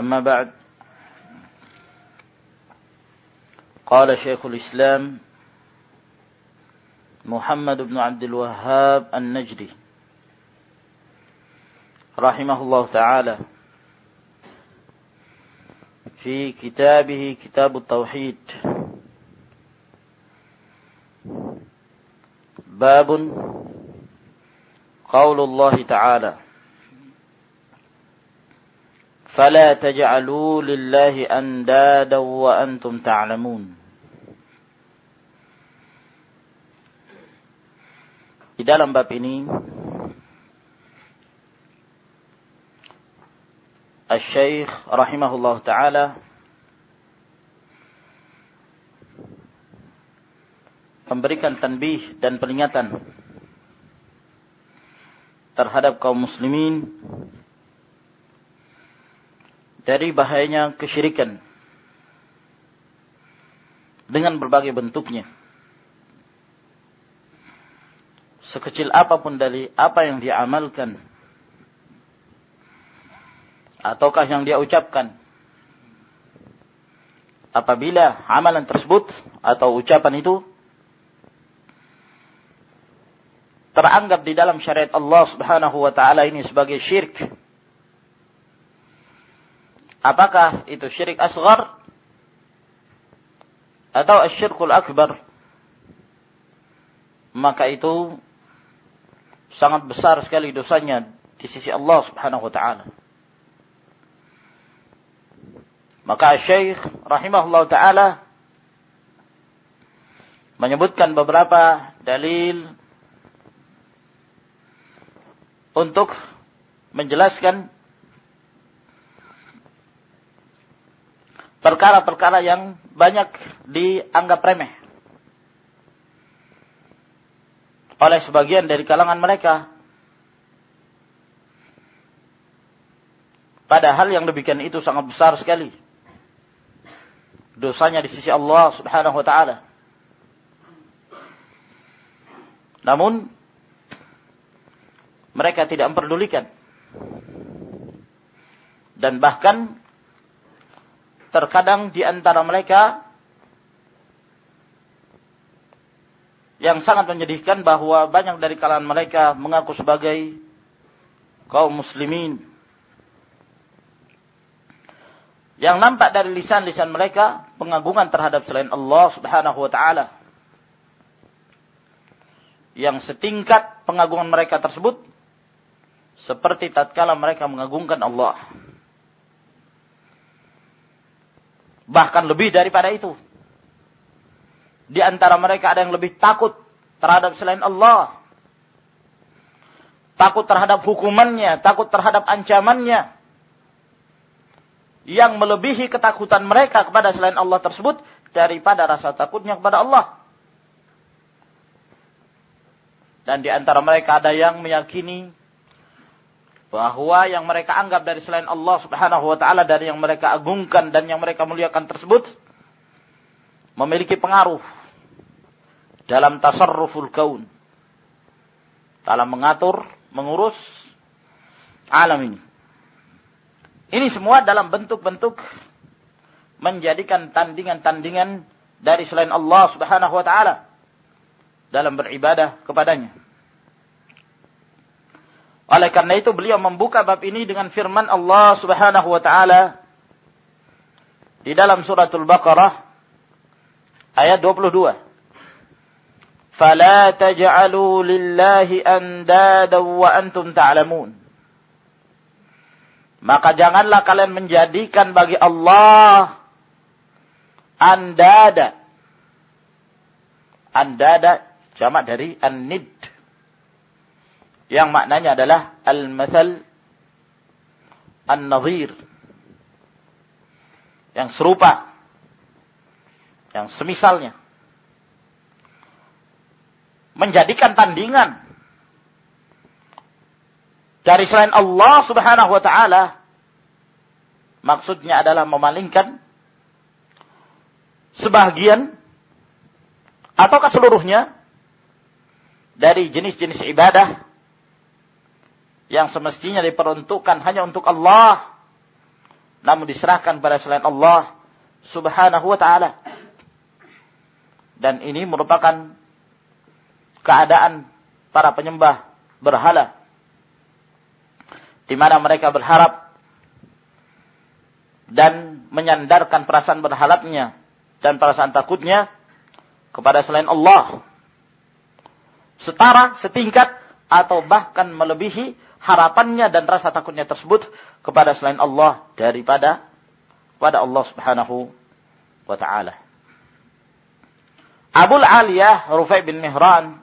أما بعد قال شيخ الإسلام محمد بن عبد الوهاب النجدي رحمه الله تعالى في كتابه كتاب التوحيد. باب قول الله تعالى. فلا تجعلوا لله أندادا وأنتم تعلمون Di dalam bab ini Al-Syeikh rahimahullah taala memberikan tanbih dan peringatan terhadap kaum muslimin dari bahayanya kesyirikan dengan berbagai bentuknya. Sekecil apa pun dari apa yang dia amalkan ataukah yang dia ucapkan. Apabila amalan tersebut atau ucapan itu teranggap di dalam syariat Allah Subhanahu wa taala ini sebagai syirik. Apakah itu syirik asghar atau asyirkul akbar? Maka itu sangat besar sekali dosanya di sisi Allah Subhanahu wa taala. Maka Syekh rahimahullah taala menyebutkan beberapa dalil untuk menjelaskan perkara-perkara yang banyak dianggap remeh oleh sebagian dari kalangan mereka. Padahal yang demikian itu sangat besar sekali. Dosanya di sisi Allah subhanahu wa ta'ala. Namun, mereka tidak memperdulikan. Dan bahkan, terkadang di antara mereka yang sangat menyedihkan bahwa banyak dari kalangan mereka mengaku sebagai kaum muslimin. Yang nampak dari lisan-lisan mereka pengagungan terhadap selain Allah Subhanahu wa taala. Yang setingkat pengagungan mereka tersebut seperti tatkala mereka mengagungkan Allah. Bahkan lebih daripada itu. Di antara mereka ada yang lebih takut terhadap selain Allah. Takut terhadap hukumannya, takut terhadap ancamannya. Yang melebihi ketakutan mereka kepada selain Allah tersebut daripada rasa takutnya kepada Allah. Dan di antara mereka ada yang meyakini bahwa yang mereka anggap dari selain Allah Subhanahu wa taala dari yang mereka agungkan dan yang mereka muliakan tersebut memiliki pengaruh dalam tasarruful kaun dalam mengatur mengurus alam ini. Ini semua dalam bentuk-bentuk menjadikan tandingan-tandingan dari selain Allah Subhanahu wa taala dalam beribadah kepadanya oleh karena itu beliau membuka bab ini dengan firman Allah Subhanahu wa taala di dalam suratul Baqarah ayat 22. Fala taj'alu lillahi andada wa antum ta'lamun. Maka janganlah kalian menjadikan bagi Allah andada. Andada jamak dari an-nid yang maknanya adalah al-mathal an-nadhir. Yang serupa, yang semisalnya. Menjadikan tandingan. Dari selain Allah subhanahu wa ta'ala, maksudnya adalah memalingkan sebagian atau ke seluruhnya dari jenis-jenis ibadah yang semestinya diperuntukkan hanya untuk Allah namun diserahkan pada selain Allah Subhanahu wa taala. Dan ini merupakan keadaan para penyembah berhala di mana mereka berharap dan menyandarkan perasaan berhalapnya dan perasaan takutnya kepada selain Allah. Setara, setingkat, atau bahkan melebihi harapannya dan rasa takutnya tersebut kepada selain Allah daripada pada Allah Subhanahu wa taala. Abul Aliyah Rufai bin Mihran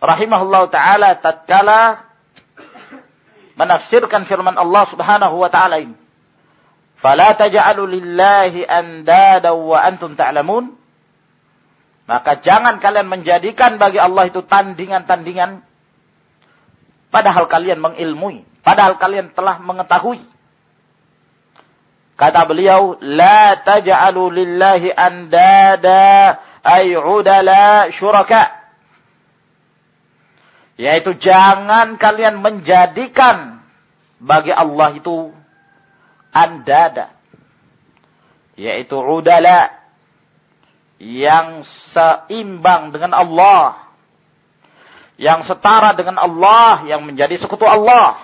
rahimahullah taala tatkala menafsirkan firman Allah Subhanahu wa taala ini. Taj'alu lillahi andada wa antum ta'lamun. Maka jangan kalian menjadikan bagi Allah itu tandingan-tandingan. Padahal kalian mengilmui. Padahal kalian telah mengetahui. Kata beliau, La taj'alu lillahi andada ay'udala syuraka. Yaitu jangan kalian menjadikan bagi Allah itu andada. Yaitu udala yang seimbang dengan Allah, yang setara dengan Allah, yang menjadi sekutu Allah.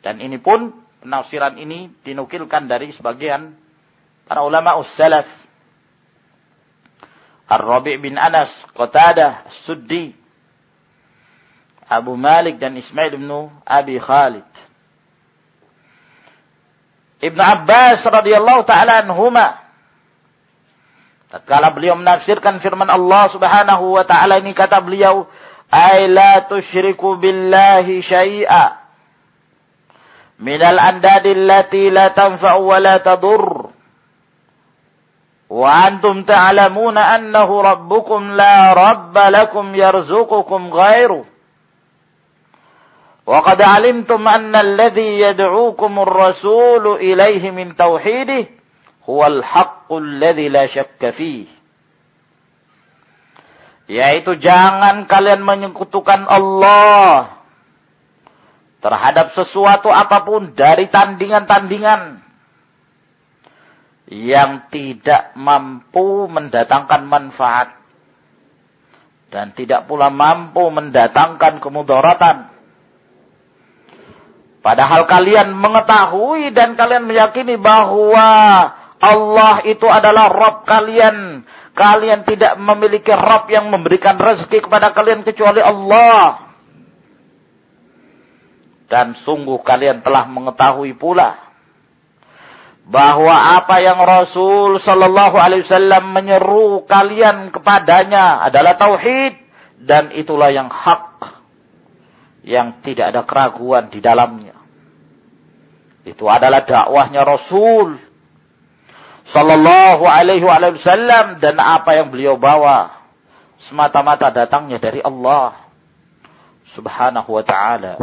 Dan ini pun penafsiran ini dinukilkan dari sebagian para ulama ussalaf. Ar-Rabi' bin Anas, Qatadah, Suddi, Abu Malik dan Ismail bin Abi Khalid. Ibnu Abbas radhiyallahu taala anhuma Tatkala beliau menafsirkan firman Allah Subhanahu wa taala ini kata beliau, "Ai la tusyriku billahi syai'a minal andadi allati la tanfa'u wa la tadur." Wa antum ta'lamuna annahu rabbukum la rabba lakum yarzuqukum ghairu. وقد علمتم أن الذي يدعوكم الرسول إليه من توحيده huwal haqqul ladzi la syakka. Yaitu jangan kalian menyekutukan Allah terhadap sesuatu apa pun dari tandingan-tandingan yang tidak mampu mendatangkan manfaat dan tidak pula mampu mendatangkan kemudaratan. Padahal kalian mengetahui dan kalian meyakini bahwa Allah itu adalah Rob kalian. Kalian tidak memiliki Rob yang memberikan rezeki kepada kalian kecuali Allah. Dan sungguh kalian telah mengetahui pula bahwa apa yang Rasul Shallallahu Alaihi Wasallam menyeru kalian kepadanya adalah tauhid dan itulah yang hak yang tidak ada keraguan di dalamnya. Itu adalah dakwahnya Rasul Sallallahu alaihi wasallam dan apa yang beliau bawa semata-mata datangnya dari Allah Subhanahu wa taala.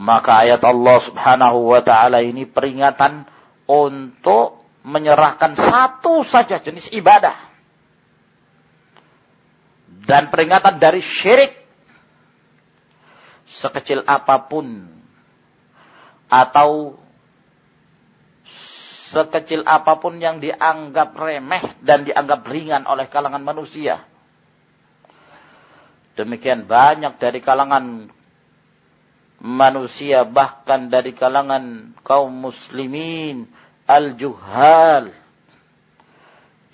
Maka ayat Allah Subhanahu wa taala ini peringatan untuk menyerahkan satu saja jenis ibadah. Dan peringatan dari syirik sekecil apa pun atau sekecil apa pun yang dianggap remeh dan dianggap ringan oleh kalangan manusia. Demikian banyak dari kalangan manusia bahkan dari kalangan kaum muslimin al-juhal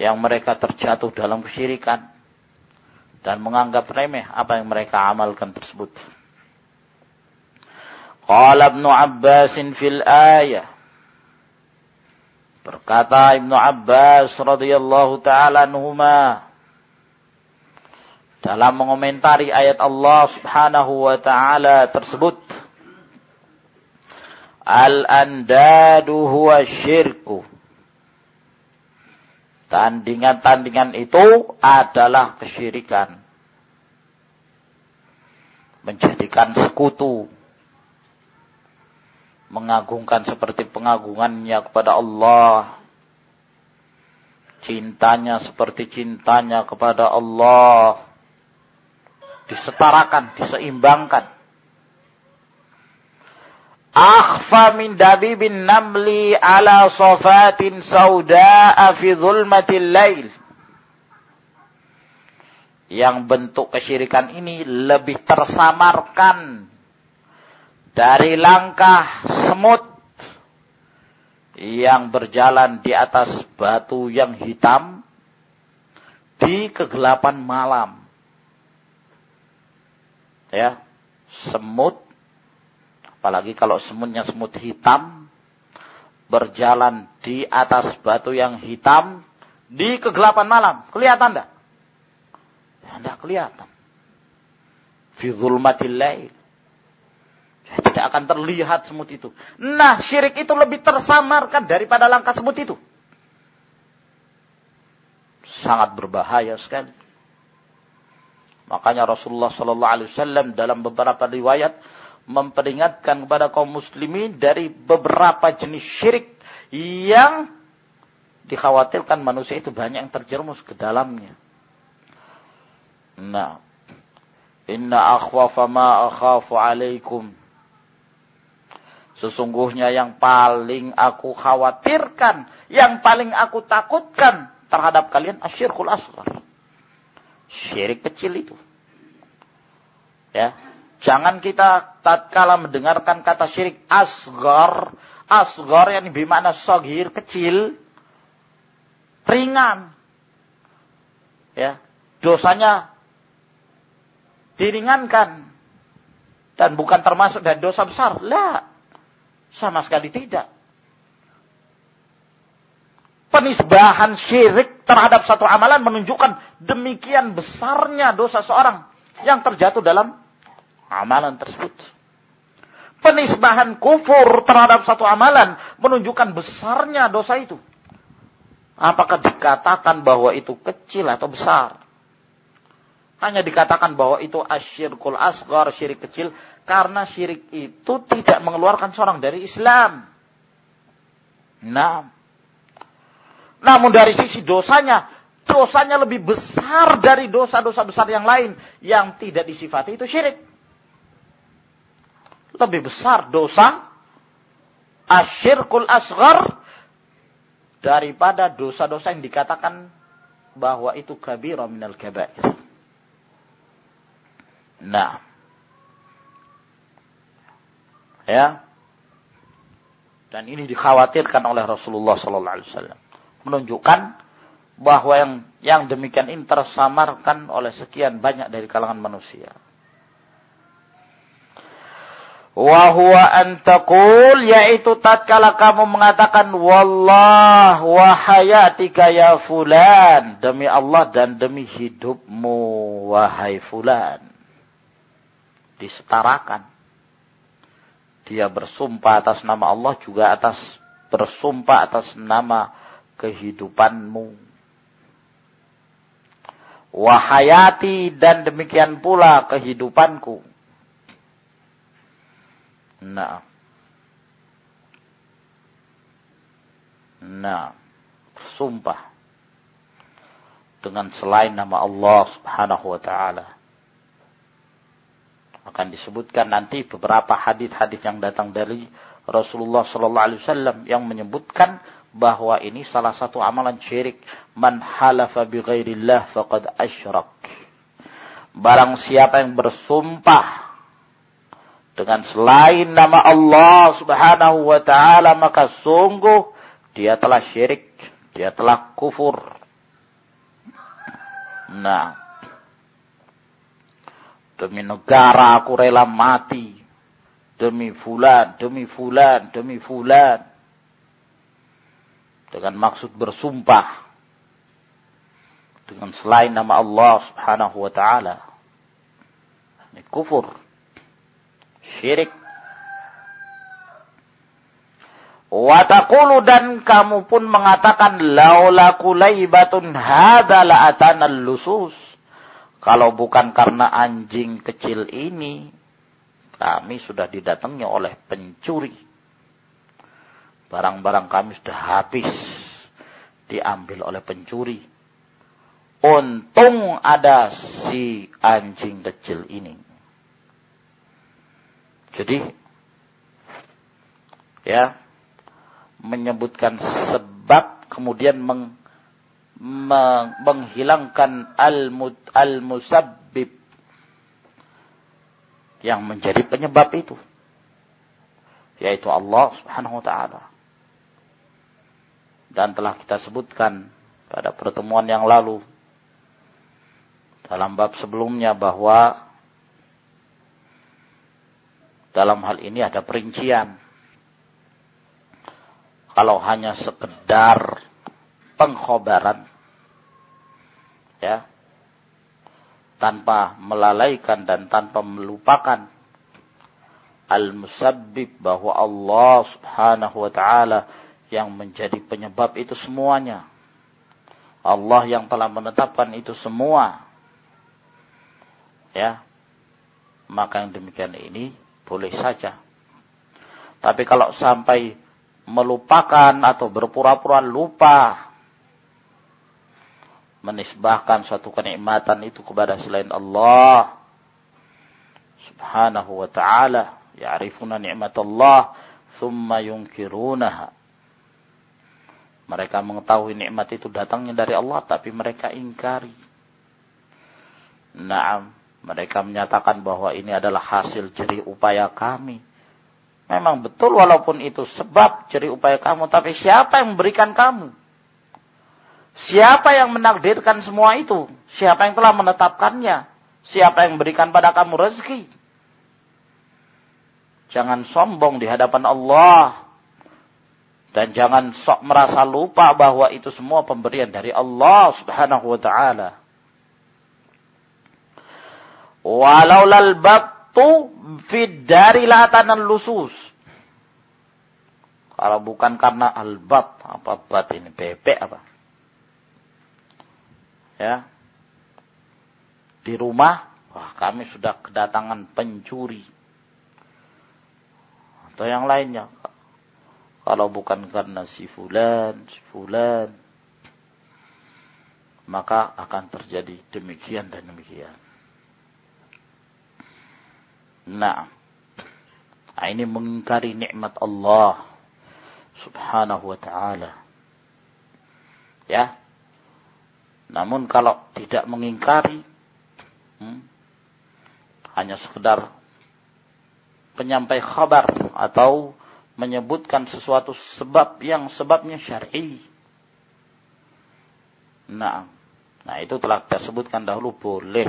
yang mereka terjatuh dalam kesyirikan dan menganggap remeh apa yang mereka amalkan tersebut. Qala Ibnu Abbasin fil ayah Berkata Ibnu Abbas radhiyallahu taala anhuma dalam mengomentari ayat Allah Subhanahu wa taala tersebut Al-andadu huwa syirku. Tandingan-tandingan itu adalah kesyirikan. Menjadikan sekutu. Mengagungkan seperti pengagungannya kepada Allah. Cintanya seperti cintanya kepada Allah. Disetarakan, diseimbangkan akhfa min dabibin namli ala sofatin sauda'a fi zulmatil lail. Yang bentuk kesyirikan ini lebih tersamarkan dari langkah semut yang berjalan di atas batu yang hitam di kegelapan malam. Ya, semut Apalagi kalau semutnya semut hitam, berjalan di atas batu yang hitam, di kegelapan malam. Kelihatan enggak? Ya, enggak kelihatan. Fi. Tidak akan terlihat semut itu. Nah, syirik itu lebih tersamarkan daripada langkah semut itu. Sangat berbahaya sekali. Makanya Rasulullah Sallallahu Alaihi Wasallam dalam beberapa riwayat memperingatkan kepada kaum muslimin dari beberapa jenis syirik yang dikhawatirkan manusia itu banyak yang terjerumus ke dalamnya. Nah, inna akhwafa ma akhafu alaikum. Sesungguhnya yang paling aku khawatirkan, yang paling aku takutkan terhadap kalian asyirkul asghar. Syirik kecil itu. Ya, Jangan kita tatkala mendengarkan kata syirik asgar, asgar yang bermakna sogir, kecil, ringan. Ya, dosanya diringankan dan bukan termasuk dari dosa besar. Lah, sama sekali tidak. Penisbahan syirik terhadap satu amalan menunjukkan demikian besarnya dosa seorang yang terjatuh dalam amalan tersebut. Penisbahan kufur terhadap satu amalan menunjukkan besarnya dosa itu. Apakah dikatakan bahwa itu kecil atau besar? Hanya dikatakan bahwa itu asyirkul asgar, syirik kecil. Karena syirik itu tidak mengeluarkan seorang dari Islam. Nah. Namun dari sisi dosanya, dosanya lebih besar dari dosa-dosa besar yang lain. Yang tidak disifati itu syirik lebih besar dosa asyirkul asghar daripada dosa-dosa yang dikatakan bahwa itu kabirah minal kabair. Nah. Ya. Dan ini dikhawatirkan oleh Rasulullah sallallahu alaihi wasallam. Menunjukkan bahwa yang yang demikian ini tersamarkan oleh sekian banyak dari kalangan manusia. Wahwa antakul yaitu tatkala kamu mengatakan wallah wa hayatika ya fulan demi Allah dan demi hidupmu wahai fulan disetarakan dia bersumpah atas nama Allah juga atas bersumpah atas nama kehidupanmu wahayati dan demikian pula kehidupanku Nah. Nah. Sumpah. Dengan selain nama Allah subhanahu wa ta'ala. Akan disebutkan nanti beberapa hadis-hadis yang datang dari Rasulullah sallallahu alaihi wasallam yang menyebutkan bahwa ini salah satu amalan syirik. Man halafa bi ghairillah faqad asyrak. Barang siapa yang bersumpah dengan selain nama Allah Subhanahu wa taala maka sungguh dia telah syirik, dia telah kufur. Nah, demi negara aku rela mati. Demi fulan, demi fulan, demi fulan. Dengan maksud bersumpah. Dengan selain nama Allah subhanahu wa ta'ala. Ini kufur syirik. Watakulu dan kamu pun mengatakan laula kulaibatun hadza la atana lusus. Kalau bukan karena anjing kecil ini, kami sudah didatangi oleh pencuri. Barang-barang kami sudah habis diambil oleh pencuri. Untung ada si anjing kecil ini. Jadi, ya, menyebutkan sebab kemudian meng, menghilangkan al-musabbib yang menjadi penyebab itu yaitu Allah Subhanahu wa taala. Dan telah kita sebutkan pada pertemuan yang lalu dalam bab sebelumnya bahwa dalam hal ini ada perincian kalau hanya sekedar pengkhobaran ya tanpa melalaikan dan tanpa melupakan al-musabbib bahwa Allah Subhanahu wa taala yang menjadi penyebab itu semuanya. Allah yang telah menetapkan itu semua. Ya. Maka yang demikian ini boleh saja. Tapi kalau sampai melupakan atau berpura-pura lupa menisbahkan suatu kenikmatan itu kepada selain Allah subhanahu wa ta'ala ya'rifuna Allah thumma yunkirunaha mereka mengetahui nikmat itu datangnya dari Allah tapi mereka ingkari Naam mereka menyatakan bahwa ini adalah hasil jerih upaya kami Memang betul walaupun itu sebab ceri upaya kamu. Tapi siapa yang memberikan kamu? Siapa yang menakdirkan semua itu? Siapa yang telah menetapkannya? Siapa yang memberikan pada kamu rezeki? Jangan sombong di hadapan Allah. Dan jangan sok merasa lupa bahwa itu semua pemberian dari Allah subhanahu wa ta'ala. Walau lal bab tu fid dari latanan lusus. Kalau bukan karena albat, apa bat ini bebek apa? Ya. Di rumah, wah kami sudah kedatangan pencuri. Atau yang lainnya. Kalau bukan karena si fulan, si fulan, maka akan terjadi demikian dan demikian. Nah, nah ini mengingkari nikmat Allah subhanahu wa ta'ala. Ya. Namun kalau tidak mengingkari, hmm, hanya sekedar penyampai khabar atau menyebutkan sesuatu sebab yang sebabnya syar'i. Nah, nah itu telah kita sebutkan dahulu boleh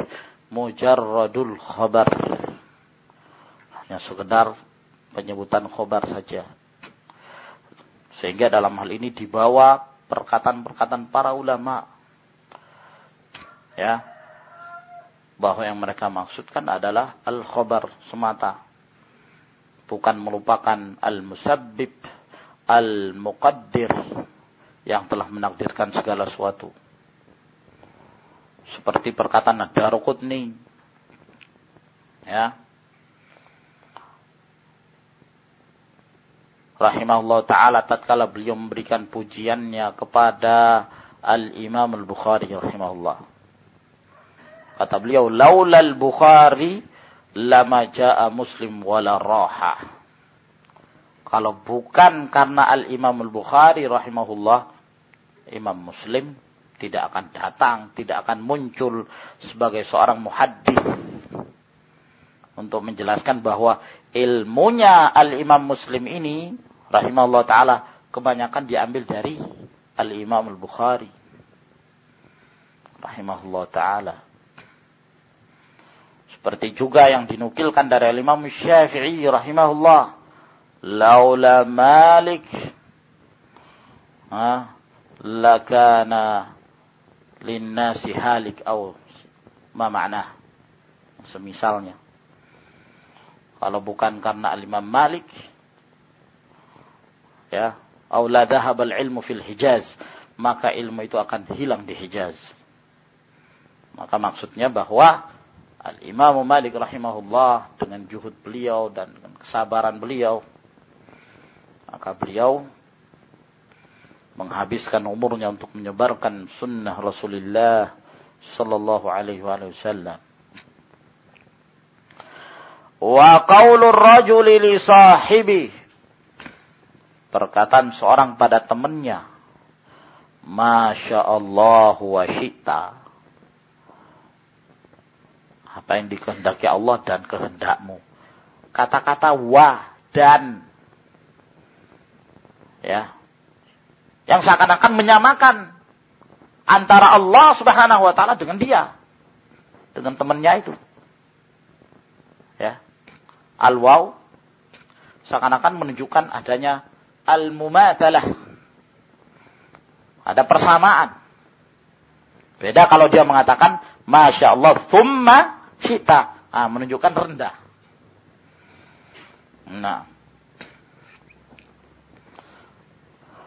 mujarradul khabar hanya sekedar penyebutan khobar saja. Sehingga dalam hal ini dibawa perkataan-perkataan para ulama. Ya. Bahwa yang mereka maksudkan adalah al-khobar semata. Bukan melupakan al-musabbib, al-muqaddir yang telah menakdirkan segala sesuatu. Seperti perkataan Darukutni. Ya rahimahullah taala tatkala beliau memberikan pujiannya kepada Al-Imam Al-Bukhari rahimahullah. Kata beliau, "Laula Al-Bukhari lama jaa Muslim wala raha." Kalau bukan karena Al-Imam Al-Bukhari rahimahullah, Imam Muslim tidak akan datang, tidak akan muncul sebagai seorang muhaddis untuk menjelaskan bahwa ilmunya al-Imam Muslim ini rahimahullah taala kebanyakan diambil dari al-Imam al-Bukhari rahimahullah taala. Seperti juga yang dinukilkan dari al-Imam Syafi'i rahimahullah laula Malik ha lakana linnasi halik atau ma makna semisalnya kalau bukan karena Al-Imam Malik, ya, au la dhahabal ilmu fil Hijaz, maka ilmu itu akan hilang di Hijaz. Maka maksudnya bahwa Al-Imam Malik rahimahullah dengan juhud beliau dan dengan kesabaran beliau. Maka beliau menghabiskan umurnya untuk menyebarkan sunnah Rasulullah sallallahu alaihi wasallam. Wa qaulur rajuli li sahibi. Perkataan seorang pada temannya. Masya Allah wa syita apa yang dikehendaki Allah dan kehendakmu. Kata-kata wa dan ya. Yang seakan-akan menyamakan antara Allah Subhanahu wa taala dengan dia. Dengan temannya itu. Ya. Al-waw seakan-akan menunjukkan adanya al-mumathalah. Ada persamaan. Beda kalau dia mengatakan Masya Allah, thumma kita ah, menunjukkan rendah. Nah.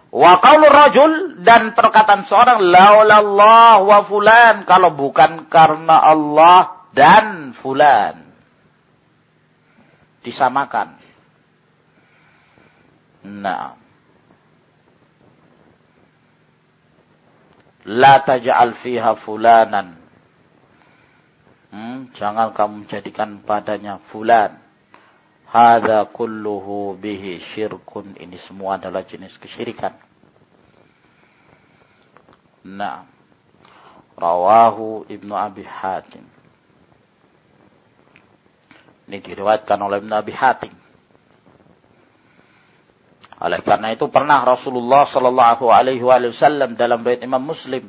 Wa qaulur rajul dan perkataan seorang laulallah wa fulan kalau bukan karena Allah dan fulan. Disamakan. Nah. La taj'al fiha fulanan jangan kamu jadikan padanya fulan. Hada kulluhu bihi syirkun. Ini semua adalah jenis kesyirikan. Nah. Rawahu Ibnu Abi Hatim. Ini diriwayatkan oleh Ibnu Abi Hatim. Oleh karena itu pernah Rasulullah Shallallahu Alaihi Wasallam dalam bait Imam Muslim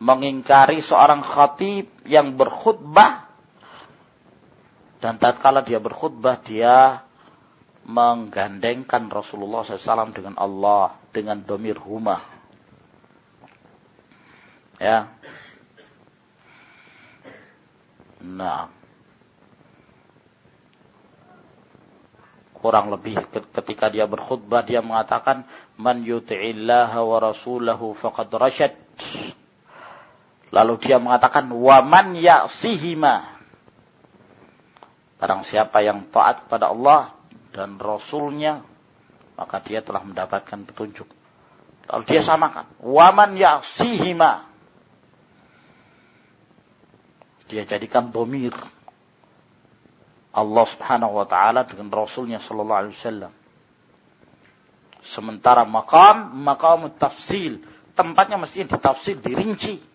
mengingkari seorang khatib yang berkhutbah. Dan tatkala dia berkhutbah dia menggandengkan Rasulullah SAW dengan Allah dengan domir huma. Ya. Nah. Kurang lebih ketika dia berkhutbah dia mengatakan man yuti'illaha wa rasulahu faqad rasyad Lalu dia mengatakan waman ya'sihima. Barang siapa yang taat kepada Allah dan Rasulnya, maka dia telah mendapatkan petunjuk. Lalu dia samakan. Waman ya'sihima. Dia jadikan domir. Allah subhanahu wa ta'ala dengan Rasulnya sallallahu alaihi wasallam. Sementara makam, makam tafsil. Tempatnya mesti ditafsir, dirinci.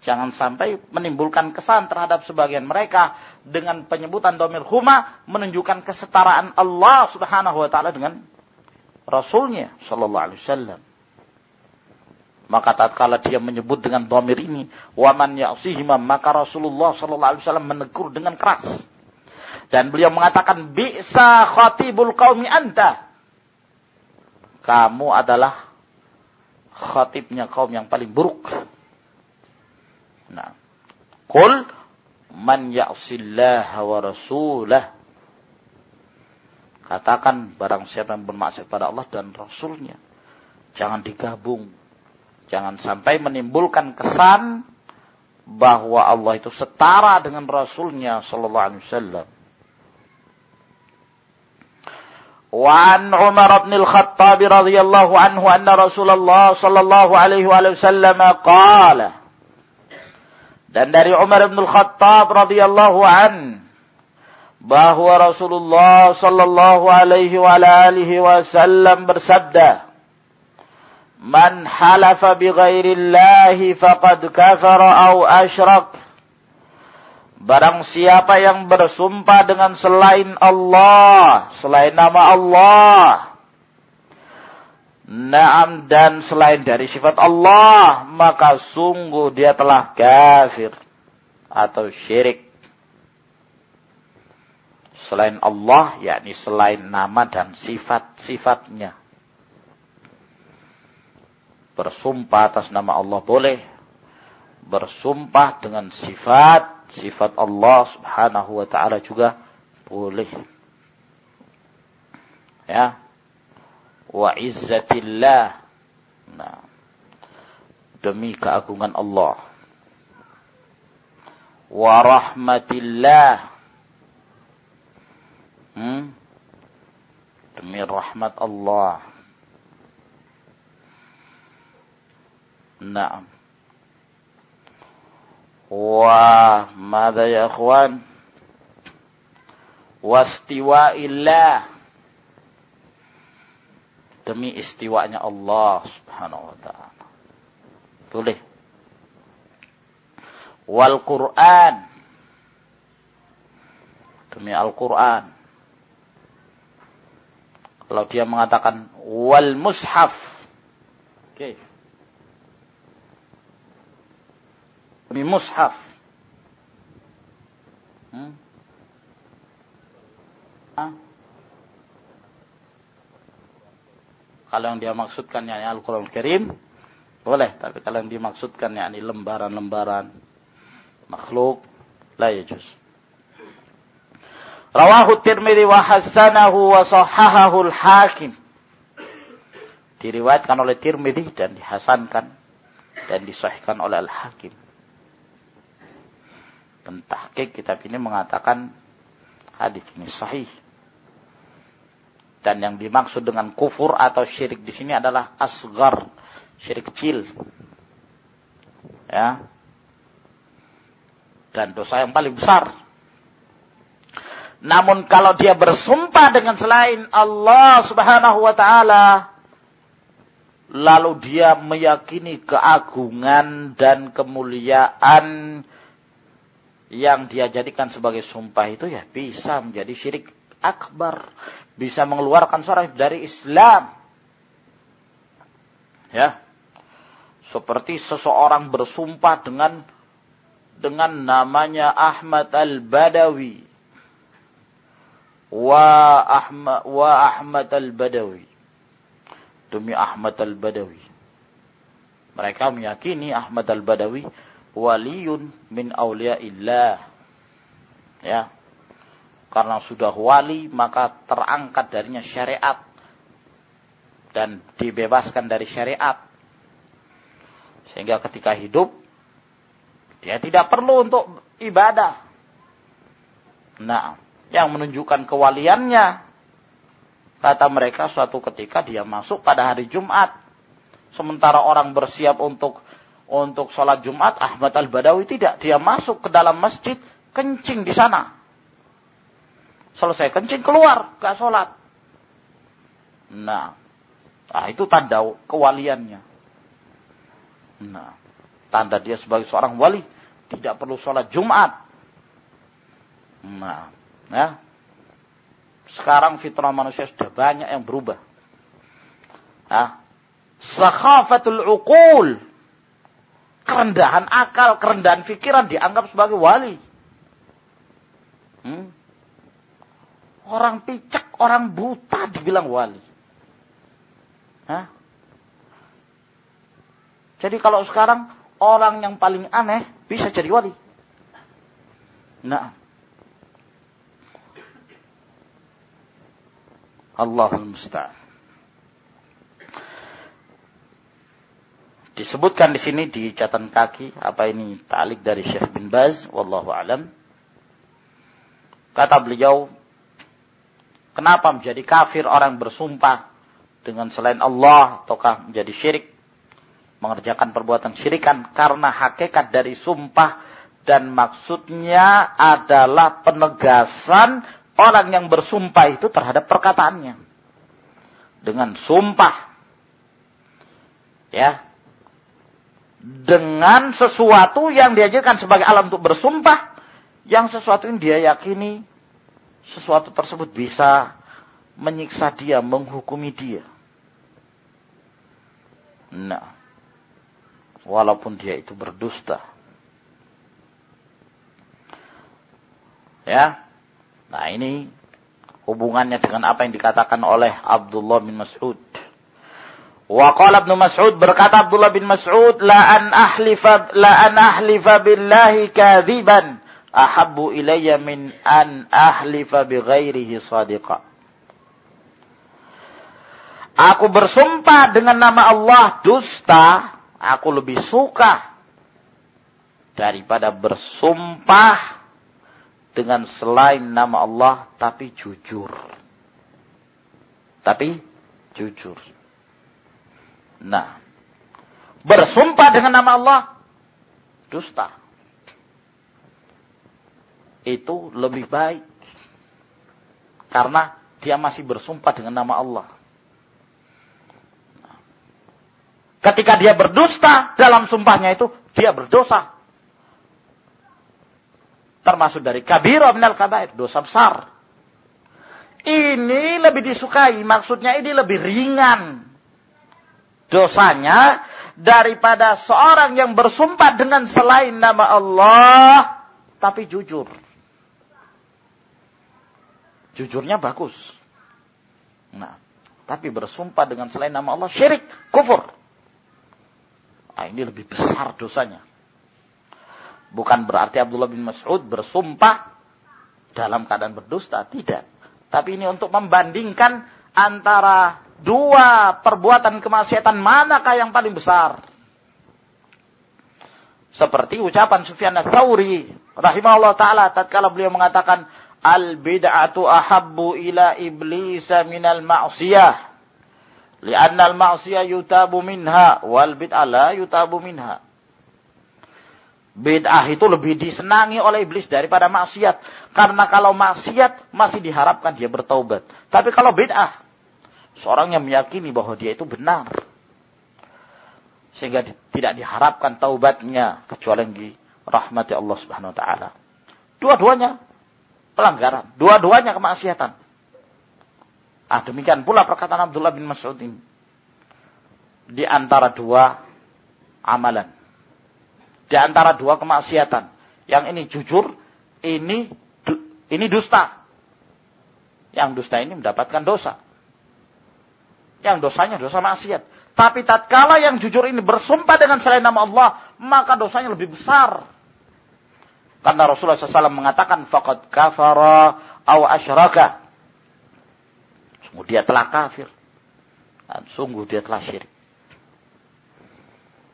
Jangan sampai menimbulkan kesan terhadap sebagian mereka dengan penyebutan domir huma menunjukkan kesetaraan Allah Subhanahu wa taala dengan Rasulnya sallallahu alaihi wasallam. Maka tatkala dia menyebut dengan domir ini, waman ya'sihima, maka Rasulullah sallallahu alaihi wasallam menegur dengan keras. Dan beliau mengatakan, "Bi'sa khatibul qaumi anta." Kamu adalah khatibnya kaum yang paling buruk. Nah. Qul man ya'sillaha wa rasulah. Katakan barang siapa yang bermaksud pada Allah dan Rasulnya. Jangan digabung. Jangan sampai menimbulkan kesan bahwa Allah itu setara dengan Rasulnya Sallallahu Alaihi Wasallam. وعن عمر بن الخطاب رضي الله عنه أن رسول الله صلى الله عليه وسلم قال dan dari Umar bin Khattab radhiyallahu an bahwa Rasulullah sallallahu alaihi wa alihi wasallam bersabda Man halafa bi ghairillahi faqad kafara au asyrak. Barang siapa yang bersumpah dengan selain Allah, selain nama Allah, Naam dan selain dari sifat Allah, maka sungguh dia telah kafir atau syirik. Selain Allah, yakni selain nama dan sifat-sifatnya. Bersumpah atas nama Allah boleh. Bersumpah dengan sifat-sifat Allah subhanahu wa ta'ala juga boleh. Ya, wa izzatillah. Nah, demi keagungan Allah. Wa rahmatillah. Hmm? Demi rahmat Allah. Naam. Wa mada ya ikhwan? Wastiwa'illah. Demi istiwanya Allah subhanahu wa ta'ala. Tulis. Wal Quran. Demi Al-Quran. Kalau dia mengatakan wal mushaf. Oke. Okay. Demi mushaf. Hmm? Kalau yang dia maksudkan yakni Al-Quran Karim, boleh. Tapi kalau yang dimaksudkan yakni lembaran-lembaran makhluk, la yajuz. Rawahu Tirmidzi wa hasanahu wa sahahahu al-Hakim. Diriwayatkan oleh Tirmidzi dan dihasankan dan disahihkan oleh Al-Hakim. Pentahkik kitab ini mengatakan hadis ini sahih. Dan yang dimaksud dengan kufur atau syirik di sini adalah asgar, syirik kecil. Ya. Dan dosa yang paling besar. Namun kalau dia bersumpah dengan selain Allah Subhanahu wa taala lalu dia meyakini keagungan dan kemuliaan yang dia jadikan sebagai sumpah itu ya bisa menjadi syirik akbar bisa mengeluarkan seorang dari Islam. Ya. Seperti seseorang bersumpah dengan dengan namanya Ahmad Al-Badawi. Wa Ahmad wa Ahmad Al-Badawi. Demi Ahmad Al-Badawi. Mereka meyakini Ahmad Al-Badawi waliyun min auliyaillah. Ya, karena sudah wali, maka terangkat darinya syariat. Dan dibebaskan dari syariat. Sehingga ketika hidup, dia tidak perlu untuk ibadah. Nah, yang menunjukkan kewaliannya, kata mereka suatu ketika dia masuk pada hari Jumat. Sementara orang bersiap untuk untuk sholat Jumat, Ahmad Al-Badawi tidak. Dia masuk ke dalam masjid, kencing di sana. Selesai kencing keluar, gak sholat. Nah, nah itu tanda kewaliannya. Nah, tanda dia sebagai seorang wali tidak perlu sholat Jumat. Nah, ya. Sekarang fitrah manusia sudah banyak yang berubah. Nah, sakhafatul uqul. Kerendahan akal, kerendahan pikiran dianggap sebagai wali. Hmm? Orang picek, orang buta dibilang wali. Hah? Jadi kalau sekarang orang yang paling aneh bisa jadi wali. Nah. Allahul musta'an. Disebutkan di sini di catatan kaki apa ini talik dari Syekh bin Baz wallahu alam. Kata beliau Kenapa menjadi kafir orang bersumpah dengan selain Allah ataukah menjadi syirik? Mengerjakan perbuatan syirikan karena hakikat dari sumpah dan maksudnya adalah penegasan orang yang bersumpah itu terhadap perkataannya. Dengan sumpah. Ya. Dengan sesuatu yang diajarkan sebagai alam untuk bersumpah. Yang sesuatu yang dia yakini sesuatu tersebut bisa menyiksa dia, menghukumi dia. Nah, walaupun dia itu berdusta. Ya. Nah, ini hubungannya dengan apa yang dikatakan oleh Abdullah bin Mas'ud. Wa qala Ibnu Mas'ud berkata Abdullah bin Mas'ud la an ahlifa la an ahlifa billahi kadziban ahabbu ilayya min an ahlifa bi sadiqa. Aku bersumpah dengan nama Allah dusta, aku lebih suka daripada bersumpah dengan selain nama Allah tapi jujur. Tapi jujur. Nah, bersumpah dengan nama Allah dusta. Itu lebih baik. Karena dia masih bersumpah dengan nama Allah. Ketika dia berdusta dalam sumpahnya itu, dia berdosa. Termasuk dari kabir minal kabair, dosa besar. Ini lebih disukai, maksudnya ini lebih ringan. Dosanya daripada seorang yang bersumpah dengan selain nama Allah, tapi jujur. Jujurnya bagus. Nah, tapi bersumpah dengan selain nama Allah, syirik, kufur. Nah, ini lebih besar dosanya. Bukan berarti Abdullah bin Mas'ud bersumpah dalam keadaan berdusta. Tidak. Tapi ini untuk membandingkan antara dua perbuatan kemaksiatan manakah yang paling besar. Seperti ucapan Sufyan ats-Tsauri rahimahullah taala tatkala beliau mengatakan al bid'atu ahabbu ila iblis minal ma'siyah Lianna al-ma'siyah yutabu minha wal bid'ah la yutabu minha. Bid'ah itu lebih disenangi oleh iblis daripada maksiat. Karena kalau maksiat masih diharapkan dia bertaubat. Tapi kalau bid'ah, seorang yang meyakini bahwa dia itu benar. Sehingga tidak diharapkan taubatnya kecuali di rahmati Allah Subhanahu wa taala. Dua-duanya pelanggaran, dua-duanya kemaksiatan. Ah demikian pula perkataan Abdullah bin Mas'ud ini. Di antara dua amalan. Di antara dua kemaksiatan. Yang ini jujur, ini ini dusta. Yang dusta ini mendapatkan dosa. Yang dosanya dosa maksiat. Tapi tatkala yang jujur ini bersumpah dengan selain nama Allah, maka dosanya lebih besar. Karena Rasulullah SAW mengatakan, faqad kafara aw asyraka. Sungguh dia telah kafir. Dan sungguh dia telah syirik.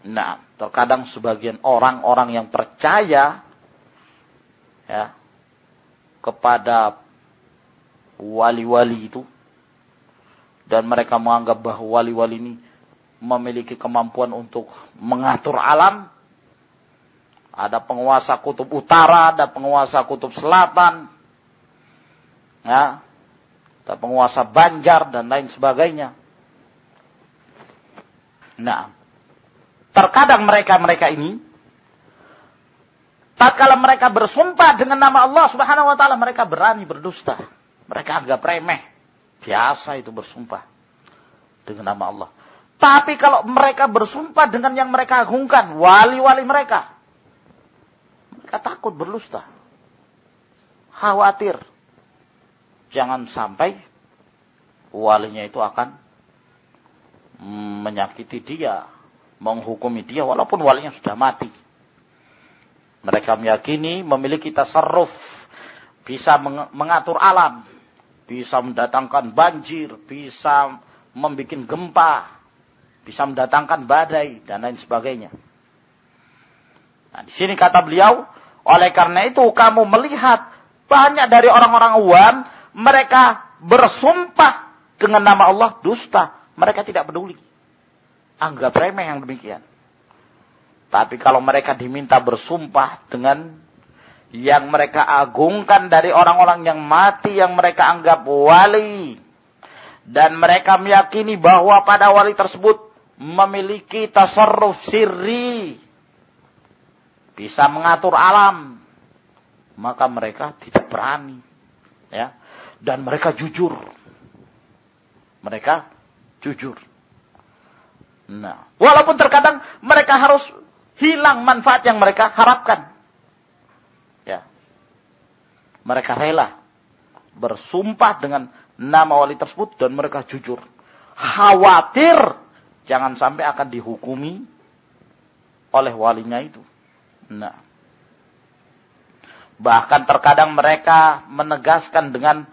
Nah, terkadang sebagian orang-orang yang percaya ya kepada wali-wali itu dan mereka menganggap bahwa wali-wali ini memiliki kemampuan untuk mengatur alam. Ada penguasa kutub utara, ada penguasa kutub selatan. Ya, penguasa Banjar dan lain sebagainya. Nah, terkadang mereka-mereka ini tatkala mereka bersumpah dengan nama Allah Subhanahu wa taala mereka berani berdusta. Mereka anggap remeh. Biasa itu bersumpah dengan nama Allah. Tapi kalau mereka bersumpah dengan yang mereka agungkan, wali-wali mereka, mereka takut berdusta. Khawatir jangan sampai walinya itu akan menyakiti dia, menghukumi dia walaupun walinya sudah mati. Mereka meyakini memiliki tasarruf, bisa mengatur alam, bisa mendatangkan banjir, bisa membuat gempa, bisa mendatangkan badai dan lain sebagainya. Nah, di sini kata beliau, oleh karena itu kamu melihat banyak dari orang-orang awam mereka bersumpah dengan nama Allah dusta. Mereka tidak peduli. Anggap remeh yang demikian. Tapi kalau mereka diminta bersumpah dengan yang mereka agungkan dari orang-orang yang mati yang mereka anggap wali. Dan mereka meyakini bahwa pada wali tersebut memiliki tasarruf sirri. Bisa mengatur alam. Maka mereka tidak berani. Ya dan mereka jujur. Mereka jujur. Nah, walaupun terkadang mereka harus hilang manfaat yang mereka harapkan. Ya. Mereka rela bersumpah dengan nama wali tersebut dan mereka jujur. Khawatir jangan sampai akan dihukumi oleh walinya itu. Nah. Bahkan terkadang mereka menegaskan dengan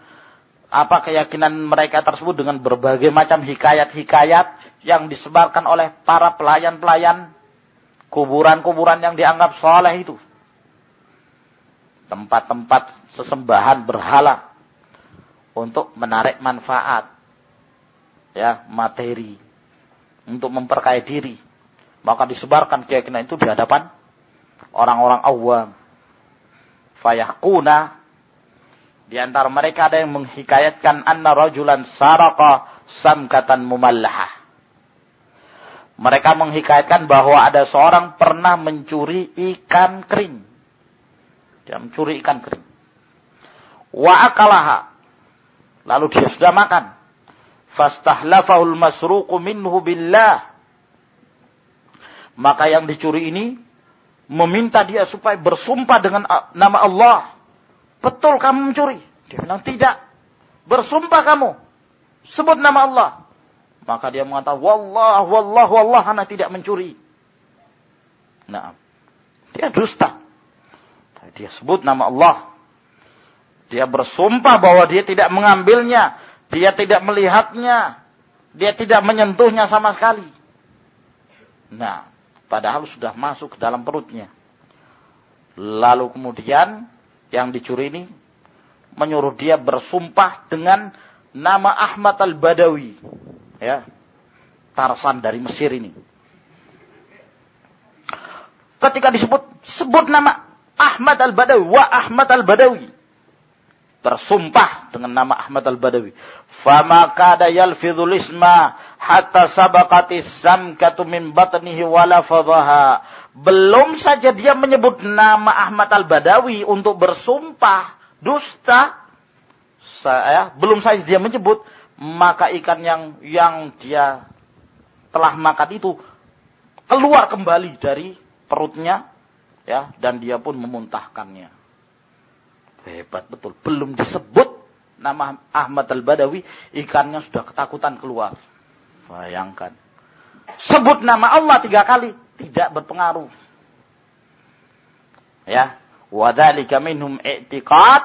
apa keyakinan mereka tersebut dengan berbagai macam hikayat-hikayat yang disebarkan oleh para pelayan-pelayan kuburan-kuburan yang dianggap soleh itu. Tempat-tempat sesembahan berhala untuk menarik manfaat ya materi untuk memperkaya diri maka disebarkan keyakinan itu di hadapan orang-orang awam fayahkuna di antara mereka ada yang menghikayatkan anna rajulan saraka samkatan mumallahah. Mereka menghikayatkan bahwa ada seorang pernah mencuri ikan kering. Dia mencuri ikan kering. Wa akalaha. Lalu dia sudah makan. Fastahlafahul masruqu minhu billah. Maka yang dicuri ini meminta dia supaya bersumpah dengan nama Allah Betul kamu mencuri? Dia bilang tidak. Bersumpah kamu. Sebut nama Allah. Maka dia mengatakan, Wallah, Wallah, Wallah, anak tidak mencuri. Nah, dia dusta. Dia sebut nama Allah. Dia bersumpah bahwa dia tidak mengambilnya. Dia tidak melihatnya. Dia tidak menyentuhnya sama sekali. Nah, padahal sudah masuk ke dalam perutnya. Lalu kemudian yang dicuri ini menyuruh dia bersumpah dengan nama Ahmad al-Badawi. Ya. Tarsan dari Mesir ini. Ketika disebut sebut nama Ahmad al-Badawi, wa Ahmad al-Badawi. Bersumpah dengan nama Ahmad al-Badawi. Fama kada yalfidhul isma hatta sabaqatis samkatu min batnihi wala fadhaha belum saja dia menyebut nama Ahmad Al-Badawi untuk bersumpah dusta, saya belum saja dia menyebut maka ikan yang yang dia telah makan itu keluar kembali dari perutnya ya dan dia pun memuntahkannya. Hebat betul. Belum disebut nama Ahmad Al-Badawi, ikannya sudah ketakutan keluar. Bayangkan. Sebut nama Allah tiga kali, tidak berpengaruh. Ya, wadzalika minhum i'tiqad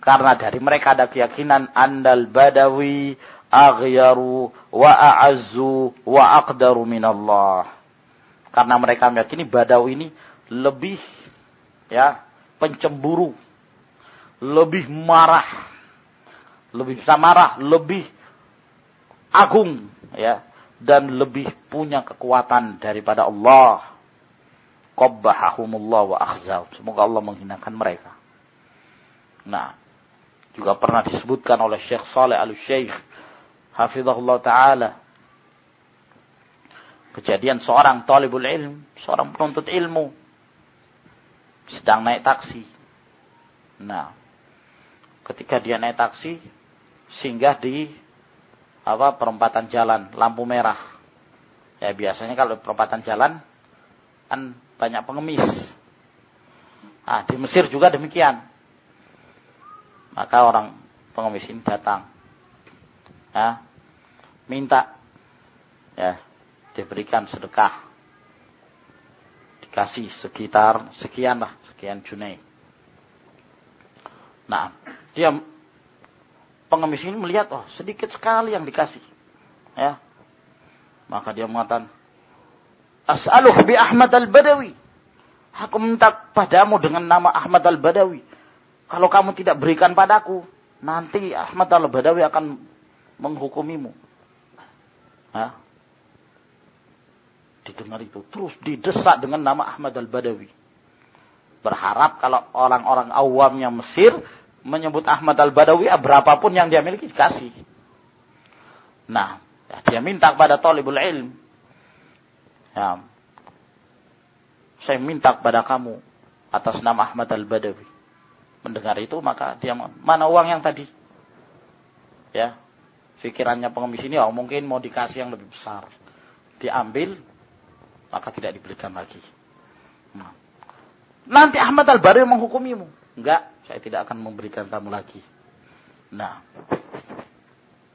karena dari mereka ada keyakinan andal badawi aghyaru wa a'azzu wa aqdaru minallah. Karena mereka meyakini badawi ini lebih ya pencemburu, lebih marah, lebih bisa marah, lebih agung ya dan lebih punya kekuatan daripada Allah. Qabbahahumullah wa akhzab. Semoga Allah menghinakan mereka. Nah, juga pernah disebutkan oleh Syekh Saleh Al-Syekh hafizahullah taala kejadian seorang talibul ilm, seorang penuntut ilmu sedang naik taksi. Nah, ketika dia naik taksi singgah di apa perempatan jalan lampu merah. Ya biasanya kalau perempatan jalan kan banyak pengemis. Nah, di Mesir juga demikian. Maka orang pengemis ini datang. Ya, minta ya diberikan sedekah. Dikasih sekitar sekian lah, sekian junai. Nah, dia pengemis ini melihat, oh sedikit sekali yang dikasih. Ya. Maka dia mengatakan, As'aluh bi Ahmad al-Badawi. Aku minta padamu dengan nama Ahmad al-Badawi. Kalau kamu tidak berikan padaku, nanti Ahmad al-Badawi akan menghukumimu. Ya. Didengar itu. Terus didesak dengan nama Ahmad al-Badawi. Berharap kalau orang-orang awamnya Mesir menyebut Ahmad Al-Badawi, ah, berapapun yang dia miliki dikasih. Nah, ya, dia minta kepada talibul ilm. Ya, saya minta kepada kamu atas nama Ahmad Al-Badawi. Mendengar itu maka dia mana uang yang tadi? Ya, pikirannya pengemis ini oh mungkin mau dikasih yang lebih besar. Diambil maka tidak diberikan lagi. Nah. Nanti Ahmad Al-Badawi menghukumimu. Enggak, saya tidak akan memberikan kamu lagi. Nah,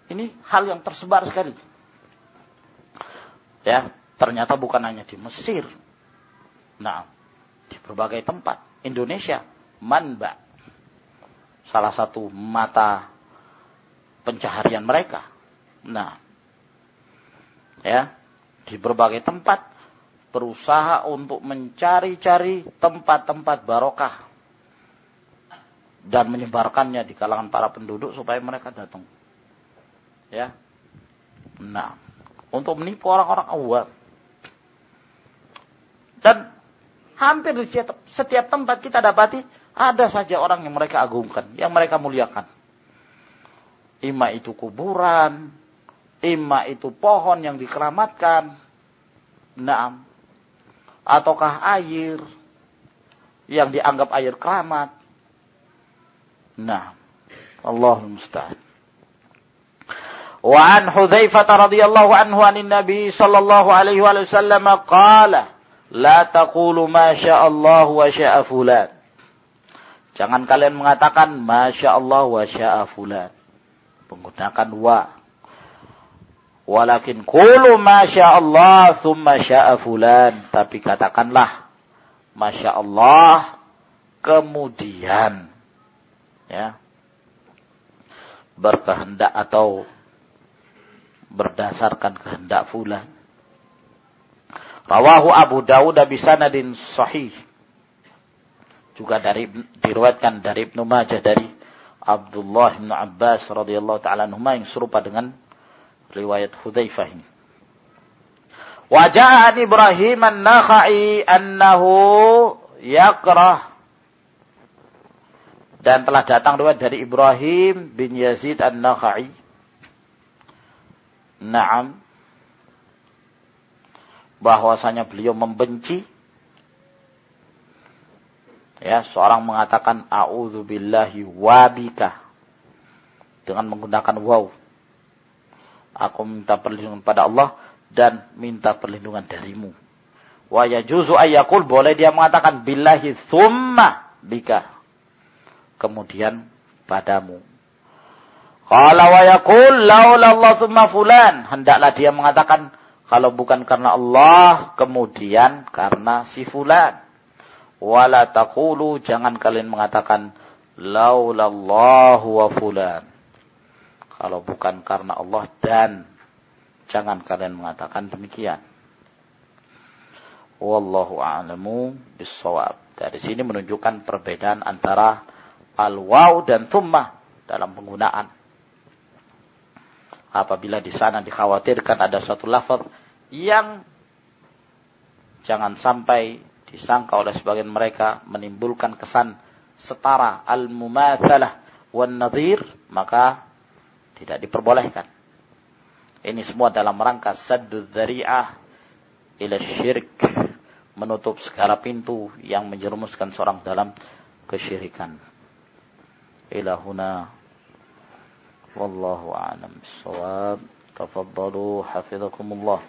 ini hal yang tersebar sekali. Ya, ternyata bukan hanya di Mesir. Nah, di berbagai tempat. Indonesia, Manba. Salah satu mata pencaharian mereka. Nah, ya, di berbagai tempat berusaha untuk mencari-cari tempat-tempat barokah dan menyebarkannya di kalangan para penduduk supaya mereka datang. Ya. Nah, untuk menipu orang-orang awam. Dan hampir di setiap, setiap tempat kita dapati ada saja orang yang mereka agungkan, yang mereka muliakan. Ima itu kuburan, ima itu pohon yang dikeramatkan. Naam. Ataukah air yang dianggap air keramat. Nah, Allah musta'an. Wa an Hudzaifah radhiyallahu anhu anin Nabi sallallahu alaihi wasallam qala la taqulu ma Allah wa syaa fulan. Jangan kalian mengatakan masya Allah wa syaa fulan. Menggunakan wa. Walakin qulu masya Allah thumma syaa fulan. Tapi katakanlah masya Allah kemudian ya berkehendak atau berdasarkan kehendak fulan. Rawahu Abu Dawud bisanadin sahih. Juga dari diriwayatkan dari Ibnu Majah dari Abdullah bin Abbas radhiyallahu taala anhuma yang serupa dengan riwayat Hudzaifah ini. Wajah Ibrahim an-Nakhai annahu yakrah dan telah datang riwayat dari Ibrahim bin Yazid an-Nakhai Naam. Bahwasanya beliau membenci. Ya, seorang mengatakan a'udzubillahi wabika. Dengan menggunakan waw. Aku minta perlindungan pada Allah dan minta perlindungan darimu. Wa yajuzu ayyakul boleh dia mengatakan billahi thumma bika. Kemudian padamu. Qala wa yaqul laula Allah tsumma fulan. Hendaklah dia mengatakan kalau bukan karena Allah, kemudian karena si fulan. Wala taqulu jangan kalian mengatakan laula Allah wa fulan. Kalau bukan karena Allah dan jangan kalian mengatakan demikian. Wallahu a'lamu bissawab. Dari sini menunjukkan perbedaan antara al-waw dan thummah dalam penggunaan apabila di sana dikhawatirkan ada satu lafaz yang jangan sampai disangka oleh sebagian mereka menimbulkan kesan setara al-mumatsalah wan nadhir maka tidak diperbolehkan. Ini semua dalam rangka saddu dzari'ah ila syirik menutup segala pintu yang menjerumuskan seorang dalam kesyirikan. Ilahuna والله أعلم بالصواب. تفضلوا حفظكم الله.